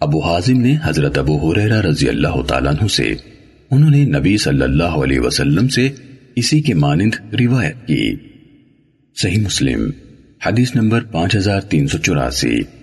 ابو حازم نے حضرت ابو حریرہ رضی اللہ تعالیٰ عنہ سے، انہوں نے نبی صلی اللہ علیہ وسلم سے اسی کے مانند روایت کی۔ صحیح مسلم، حدیث نمبر پانچ ہزار تین سو چوراسی۔